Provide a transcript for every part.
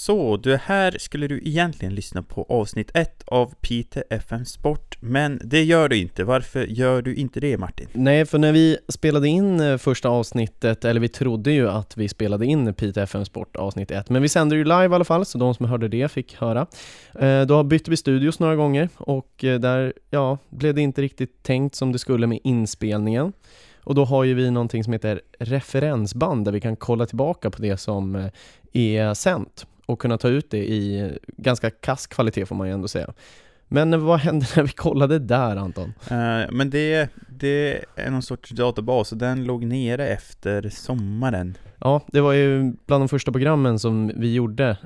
Så, du här skulle du egentligen lyssna på avsnitt 1 av Peter FM Sport, men det gör du inte. Varför gör du inte det Martin? Nej, för när vi spelade in eh, första avsnittet, eller vi trodde ju att vi spelade in Peter FM Sport avsnitt 1, men vi sände ju live i alla fall, så de som hörde det fick höra. Eh, då bytte vi studios några gånger och eh, där, ja, blev det inte riktigt tänkt som det skulle med inspelningen. Och då har ju vi någonting som heter referensband där vi kan kolla tillbaka på det som är sänt och kunna ta ut det i ganska kass kvalitet får man ju ändå säga. Men vad hände när vi kollade där Anton? Eh, men det, det är någon sorts databas och den låg nere efter sommaren. Ja, det var ju bland de första programmen som vi gjorde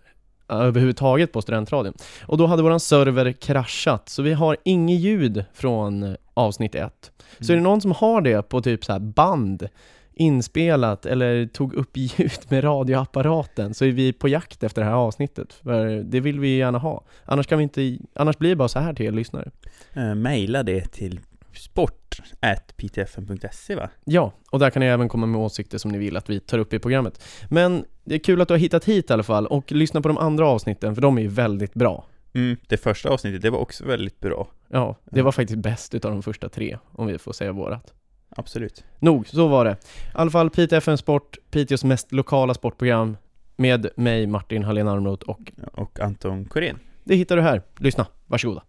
överhuvudtaget på studentradion. Och då hade våran server kraschat, så vi har inget ljud från eh, avsnitt 1. Så är det någon som har det på typ så här band, inspelat eller tog upp ljud med radioapparaten så är vi på jakt efter det här avsnittet. För det vill vi gärna ha. Annars kan vi inte, annars blir det bara så här till er lyssnare. Uh, maila det till sport.ptfn.se va? Ja, och där kan ni även komma med åsikter som ni vill att vi tar upp i programmet. Men det är kul att du har hittat hit i alla fall och lyssna på de andra avsnitten för de är ju väldigt bra. Mm, det första avsnittet, det var också väldigt bra. Ja, det var faktiskt bäst utav de första tre, om vi får säga vårat. Absolut. Nog, så var det. I alla fall Piteå FM Sport, Piteås mest lokala sportprogram med mig, Martin Hallén Armroth och... Och Anton Korén. Det hittar du här. Lyssna, varsågoda.